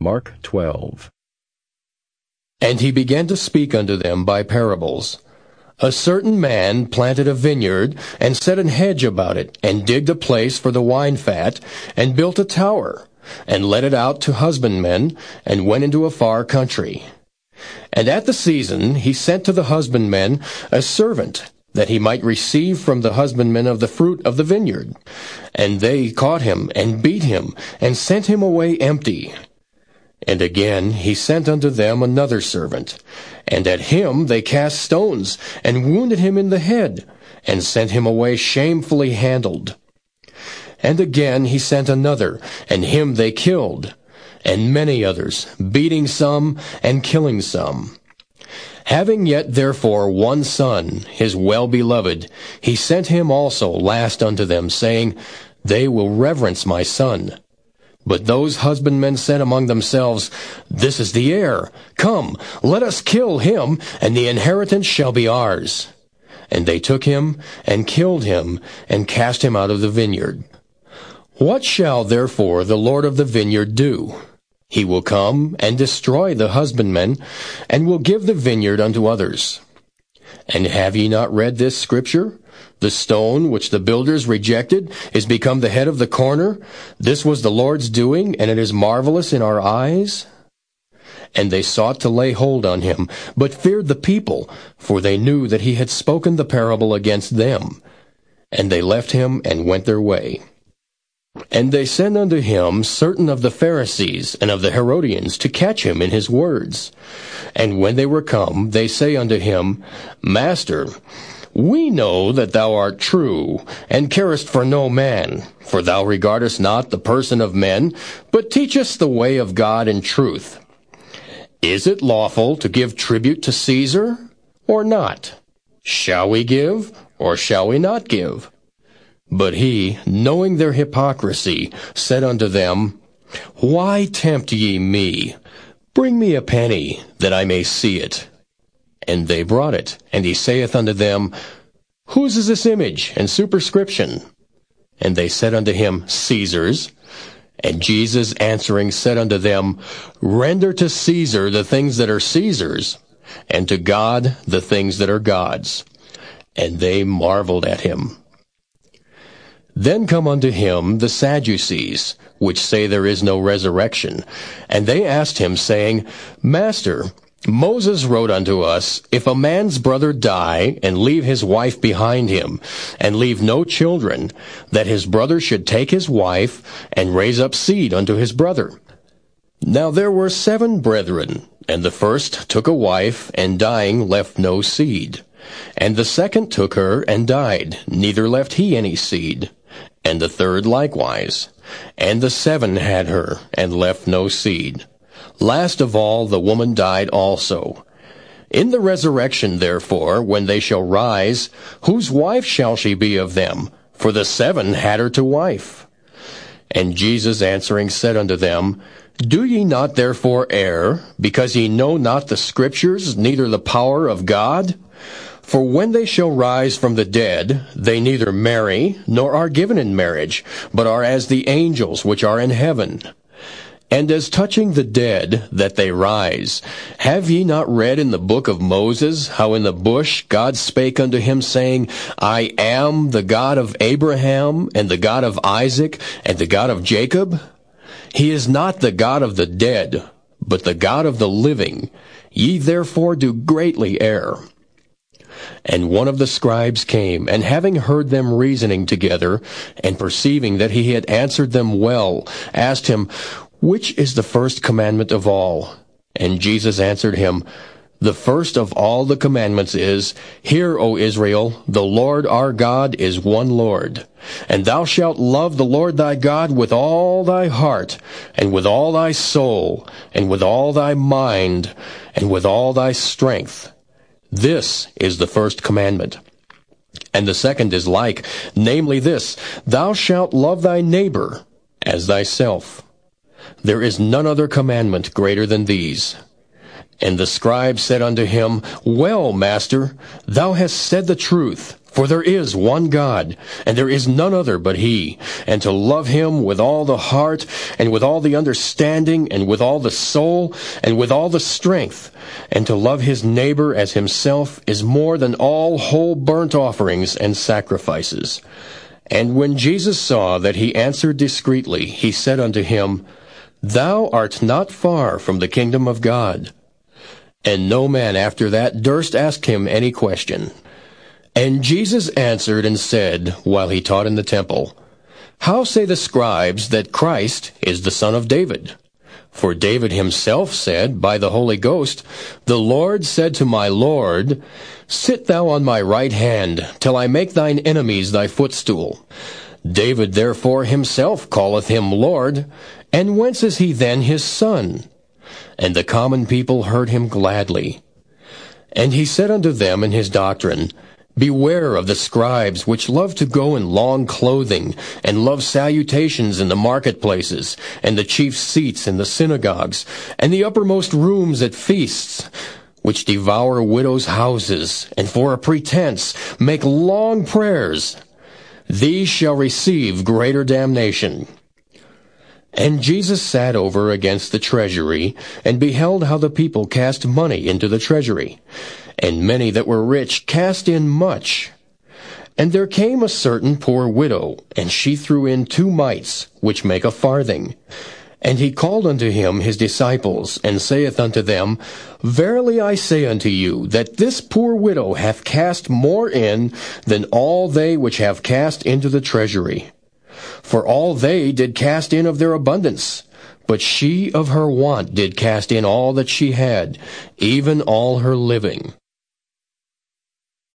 Mark 12. And he began to speak unto them by parables. A certain man planted a vineyard, and set an hedge about it, and digged a place for the winefat, and built a tower, and let it out to husbandmen, and went into a far country. And at the season he sent to the husbandmen a servant, that he might receive from the husbandmen of the fruit of the vineyard. And they caught him, and beat him, and sent him away empty. And again he sent unto them another servant. And at him they cast stones, and wounded him in the head, and sent him away shamefully handled. And again he sent another, and him they killed, and many others, beating some, and killing some. Having yet therefore one son, his well-beloved, he sent him also last unto them, saying, They will reverence my son. But those husbandmen said among themselves, This is the heir. Come, let us kill him, and the inheritance shall be ours. And they took him, and killed him, and cast him out of the vineyard. What shall therefore the Lord of the vineyard do? He will come and destroy the husbandmen, and will give the vineyard unto others. And have ye not read this scripture? The stone which the builders rejected is become the head of the corner. This was the Lord's doing, and it is marvelous in our eyes. And they sought to lay hold on him, but feared the people, for they knew that he had spoken the parable against them. And they left him and went their way. And they sent unto him certain of the Pharisees and of the Herodians to catch him in his words. And when they were come, they say unto him, Master, we know that thou art true, and carest for no man, for thou regardest not the person of men, but teachest the way of God in truth. Is it lawful to give tribute to Caesar, or not? Shall we give, or shall we not give? But he, knowing their hypocrisy, said unto them, Why tempt ye me? Bring me a penny, that I may see it. And they brought it. And he saith unto them, Whose is this image and superscription? And they said unto him, Caesar's. And Jesus answering said unto them, Render to Caesar the things that are Caesar's, and to God the things that are God's. And they marveled at him. Then come unto him the Sadducees, which say there is no resurrection. And they asked him, saying, Master, Moses wrote unto us, If a man's brother die, and leave his wife behind him, and leave no children, that his brother should take his wife, and raise up seed unto his brother. Now there were seven brethren, and the first took a wife, and dying left no seed. And the second took her, and died, neither left he any seed. And the third likewise. And the seven had her, and left no seed. Last of all, the woman died also. In the resurrection, therefore, when they shall rise, whose wife shall she be of them? For the seven had her to wife. And Jesus answering said unto them, Do ye not therefore err, because ye know not the Scriptures, neither the power of God? For when they shall rise from the dead, they neither marry, nor are given in marriage, but are as the angels which are in heaven. And as touching the dead, that they rise, have ye not read in the book of Moses, how in the bush God spake unto him, saying, I am the God of Abraham, and the God of Isaac, and the God of Jacob? He is not the God of the dead, but the God of the living. Ye therefore do greatly err. And one of the scribes came, and having heard them reasoning together, and perceiving that he had answered them well, asked him, which is the first commandment of all? And Jesus answered him, The first of all the commandments is, Hear, O Israel, the Lord our God is one Lord. And thou shalt love the Lord thy God with all thy heart, and with all thy soul, and with all thy mind, and with all thy strength. This is the first commandment. And the second is like, namely this, Thou shalt love thy neighbor as thyself. There is none other commandment greater than these. And the scribe said unto him, Well, master, thou hast said the truth. For there is one God, and there is none other but he, and to love him with all the heart, and with all the understanding, and with all the soul, and with all the strength, and to love his neighbor as himself is more than all whole burnt offerings and sacrifices. And when Jesus saw that he answered discreetly, he said unto him, Thou art not far from the kingdom of God. And no man after that durst ask him any question. And Jesus answered and said, while he taught in the temple, How say the scribes that Christ is the son of David? For David himself said by the Holy Ghost, The Lord said to my Lord, Sit thou on my right hand, till I make thine enemies thy footstool. David therefore himself calleth him Lord, and whence is he then his son? And the common people heard him gladly. And he said unto them in his doctrine, Beware of the scribes, which love to go in long clothing, and love salutations in the marketplaces, and the chief seats in the synagogues, and the uppermost rooms at feasts, which devour widows' houses, and for a pretense make long prayers. These shall receive greater damnation. And Jesus sat over against the treasury, and beheld how the people cast money into the treasury. And many that were rich cast in much. And there came a certain poor widow, and she threw in two mites, which make a farthing. And he called unto him his disciples, and saith unto them, Verily I say unto you, that this poor widow hath cast more in than all they which have cast into the treasury. For all they did cast in of their abundance, but she of her want did cast in all that she had, even all her living.